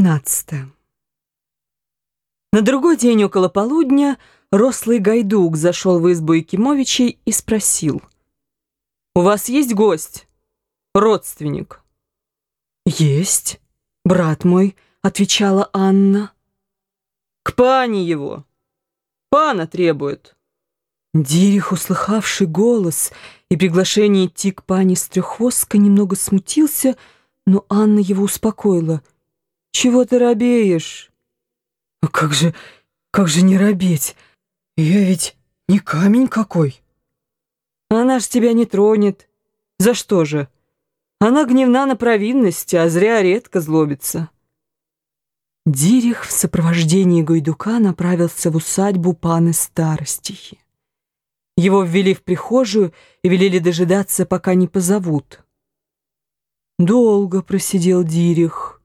15. На другой день около полудня рослый гайдук зашел в избу Якимовичей и спросил. «У вас есть гость? Родственник?» «Есть, брат мой», — отвечала Анна. «К пане его. Пана требует». Дирих, услыхавший голос и приглашение идти к пане с треххвостка, немного смутился, но Анна его успокоила — чего ты робеешь? А как же, как же не робеть? Я ведь не камень какой. Она ж тебя не тронет. За что же? Она гневна на провинности, а зря редко злобится. Дирих в сопровождении Гайдука направился в усадьбу паны Старостихи. Его ввели в прихожую и велели дожидаться, пока не позовут. Долго просидел Дирих.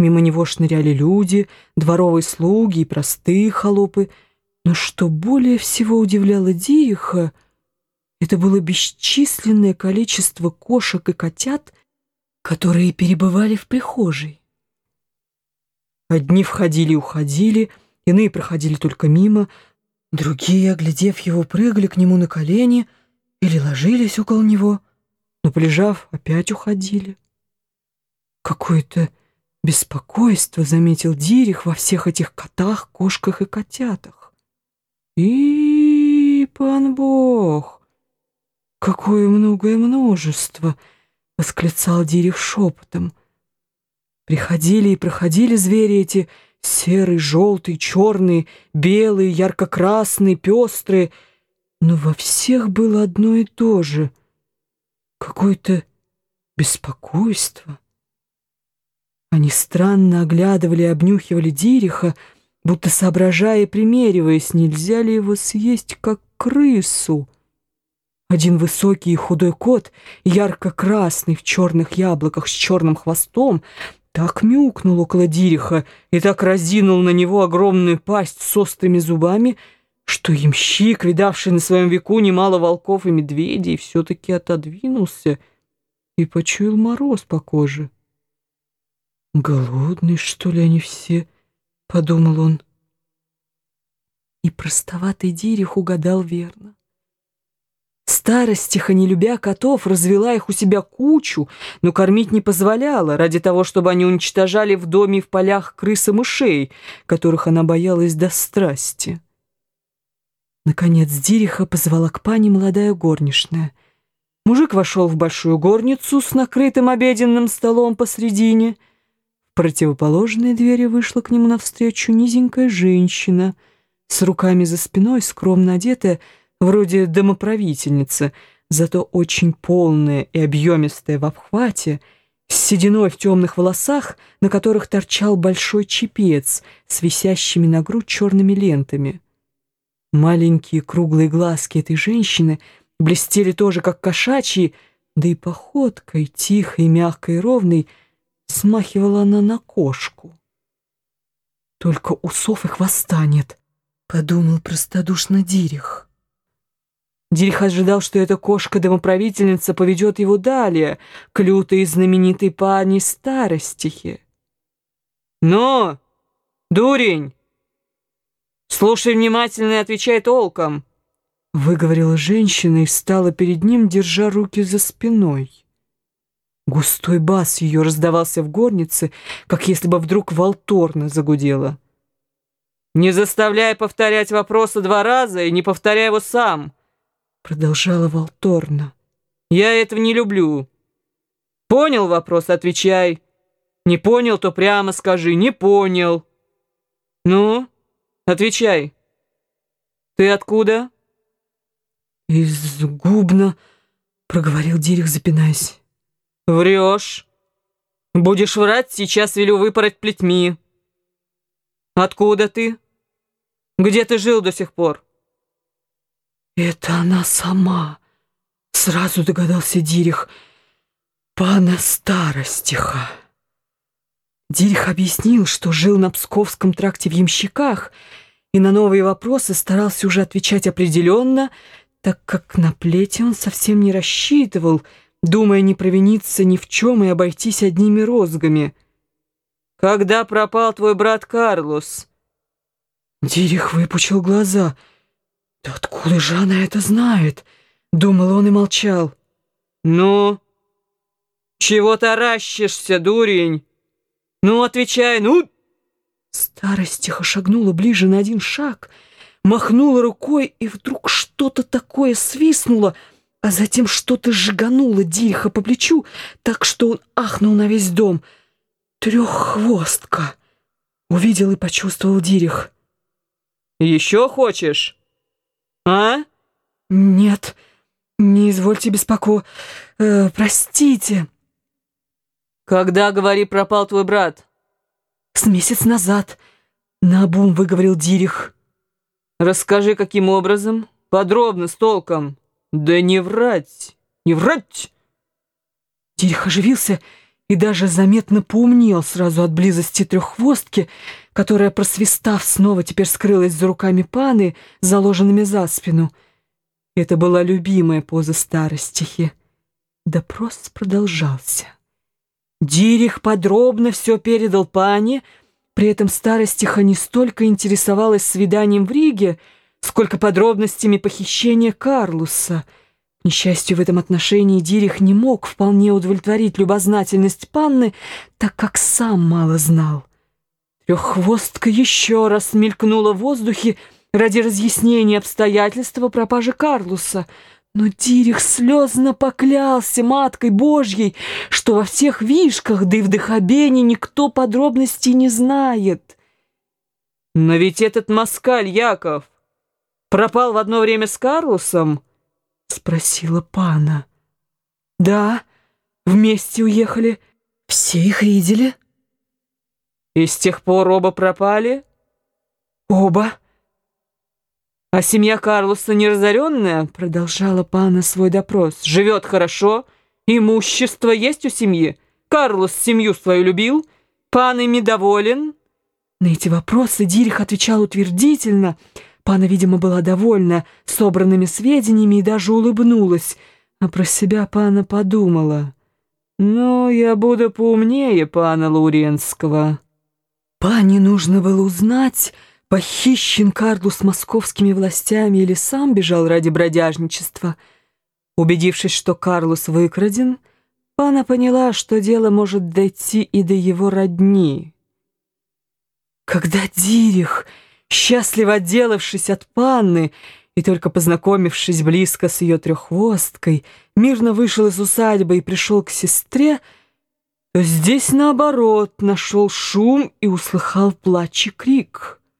Мимо него шныряли люди, дворовые слуги и простые холопы. Но что более всего удивляло Дириха, это было бесчисленное количество кошек и котят, которые перебывали в прихожей. Одни входили и уходили, иные проходили только мимо, другие, оглядев его, прыгали к нему на колени или ложились около него, но, полежав, опять уходили. Какое-то Беспокойство заметил Дирих во всех этих котах, кошках и котятах. И пан Бог, какое многое множество, восклицал Дирих шепотом. Приходили и проходили звери эти, серые, желтые, черные, белые, ярко-красные, пестрые, но во всех было одно и то же — какое-то беспокойство. Они странно оглядывали и обнюхивали Дириха, будто соображая и примериваясь, нельзя ли его съесть, как крысу. Один высокий и худой кот, ярко-красный в черных яблоках с черным хвостом, так мяукнул около Дириха и так разинул на него огромную пасть с острыми зубами, что ямщик, видавший на своем веку немало волков и медведей, все-таки отодвинулся и почуял мороз по коже. «Голодные, что ли, они все?» — подумал он. И простоватый Дирих угадал верно. Старостиха, не любя котов, развела их у себя кучу, но кормить не позволяла, ради того, чтобы они уничтожали в доме и в полях крыс и мышей, которых она боялась до страсти. Наконец Дириха позвала к пане молодая горничная. Мужик вошел в большую горницу с накрытым обеденным столом посредине — противоположной двери вышла к нему навстречу низенькая женщина с руками за спиной, скромно одетая, вроде домоправительницы, зато очень полная и объемистая в обхвате, с сединой в темных волосах, на которых торчал большой чепец с висящими на грудь черными лентами. Маленькие круглые глазки этой женщины блестели тоже, как кошачьи, да и походкой, тихой, мягкой и ровной, Смахивала она на кошку. Только усов и хвоста нет, подумал простодушно Дирих. Дирих ожидал, что эта кошка-домоправительница поведет его далее, к лютой знаменитой пани старостихе. «Ну, дурень, слушай внимательно и отвечай толком», выговорила женщина и встала перед ним, держа руки за спиной. Густой бас ее раздавался в горнице, как если бы вдруг волторно загудела. «Не заставляй повторять вопросы два раза и не повторяй его сам!» Продолжала волторно. «Я этого не люблю. Понял вопрос? Отвечай. Не понял, то прямо скажи. Не понял. Ну, отвечай. Ты откуда?» «Из Губна», — проговорил Дирих, запинаясь. «Врешь. Будешь врать, сейчас велю выпороть плетьми. Откуда ты? Где ты жил до сих пор?» «Это она сама», — сразу догадался Дирих. «Пана старостиха». Дирих объяснил, что жил на Псковском тракте в Ямщиках, и на новые вопросы старался уже отвечать определенно, так как на плете он совсем не рассчитывал — думая не провиниться ни в чем и обойтись одними розгами. когда пропал твой брат Карлос?» Дирих выпучил глаза. «Да откуда же она это знает?» Думал он и молчал. «Ну, чего таращишься, дурень? Ну, отвечай, ну!» Старость тихо шагнула ближе на один шаг, махнула рукой, и вдруг что-то такое свистнуло, а затем что-то сжигануло Дириха по плечу, так что он ахнул на весь дом. Треххвостка! Увидел и почувствовал Дирих. «Еще хочешь? А?» «Нет, не извольте беспоко... Э, простите». «Когда, говори, пропал твой брат?» «С месяц назад», — наобум выговорил Дирих. «Расскажи, каким образом? Подробно, с толком». «Да не врать! Не врать!» Дирих оживился и даже заметно поумнел сразу от близости треххвостки, которая, просвистав, снова теперь скрылась за руками паны, заложенными за спину. Это была любимая поза старостихи. Допрос продолжался. Дирих подробно все передал пане, при этом старостиха не столько интересовалась свиданием в Риге, сколько подробностями похищения Карлуса. К несчастью, в этом отношении Дирих не мог вполне удовлетворить любознательность панны, так как сам мало знал. Треххвостка еще раз мелькнула в воздухе ради разъяснения обстоятельств пропажи Карлуса — но Дирих слезно поклялся Маткой Божьей, что во всех вишках, да и в Дахабене никто подробностей не знает. «Но ведь этот москаль Яков пропал в одно время с Карлусом?» — спросила пана. «Да, вместе уехали. Все их видели». «И с тех пор оба пропали?» «Оба». «А семья Карлоса неразоренная?» — продолжала пана свой допрос. «Живет хорошо, имущество есть у семьи. Карлос семью свою любил, пан ими доволен». На эти вопросы Дирих отвечал утвердительно. Пана, видимо, была довольна собранными сведениями и даже улыбнулась. А про себя пана подумала. «Ну, я буду поумнее пана Лауренского». Пане нужно было узнать Похищен Карлус московскими властями или сам бежал ради бродяжничества? Убедившись, что Карлус выкраден, Пана поняла, что дело может дойти и до его родни. Когда Дирих, счастливо отделавшись от Панны и только познакомившись близко с ее треххвосткой, мирно вышел из усадьбы и пришел к сестре, то здесь, наоборот, нашел шум и услыхал плач и крик —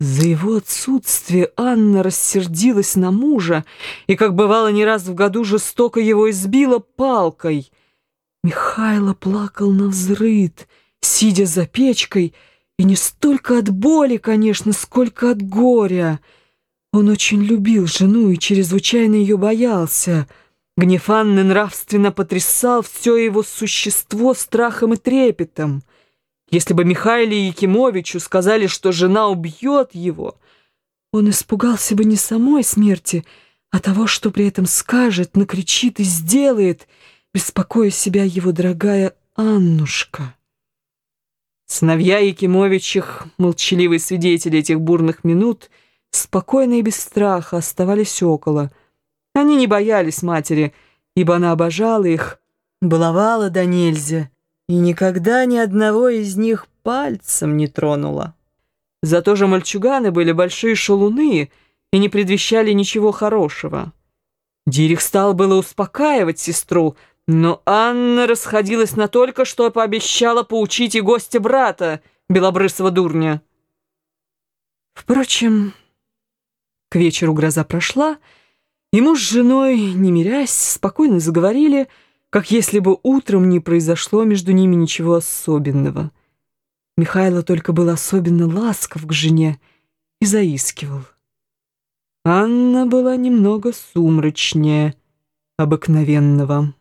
за его отсутствие Анна рассердилась на мужа и, как бывало не раз в году, жестоко его избила палкой. Михайло плакал на взрыд, сидя за печкой, и не столько от боли, конечно, сколько от горя. Он очень любил жену и чрезвычайно ее боялся. Гнев Анны нравственно потрясал все его существо страхом и трепетом — если бы Михаиле Якимовичу сказали, что жена убьет его, он испугался бы не самой смерти, а того, что при этом скажет, накричит и сделает, беспокоя себя его дорогая Аннушка. Сыновья Якимовичах, молчаливые свидетели этих бурных минут, спокойно и без страха оставались около. Они не боялись матери, ибо она обожала их, баловала до нельзя — и никогда ни одного из них пальцем не тронула. Зато же мальчуганы были большие шалуны и не предвещали ничего хорошего. Дирих стал было успокаивать сестру, но Анна расходилась на только, что пообещала поучить и гостя брата, белобрысого дурня. Впрочем, к вечеру гроза прошла, и муж с женой, не мирясь, спокойно заговорили — как если бы утром не произошло между ними ничего особенного. Михайло только был особенно ласков к жене и заискивал. Анна была немного сумрачнее обыкновенного.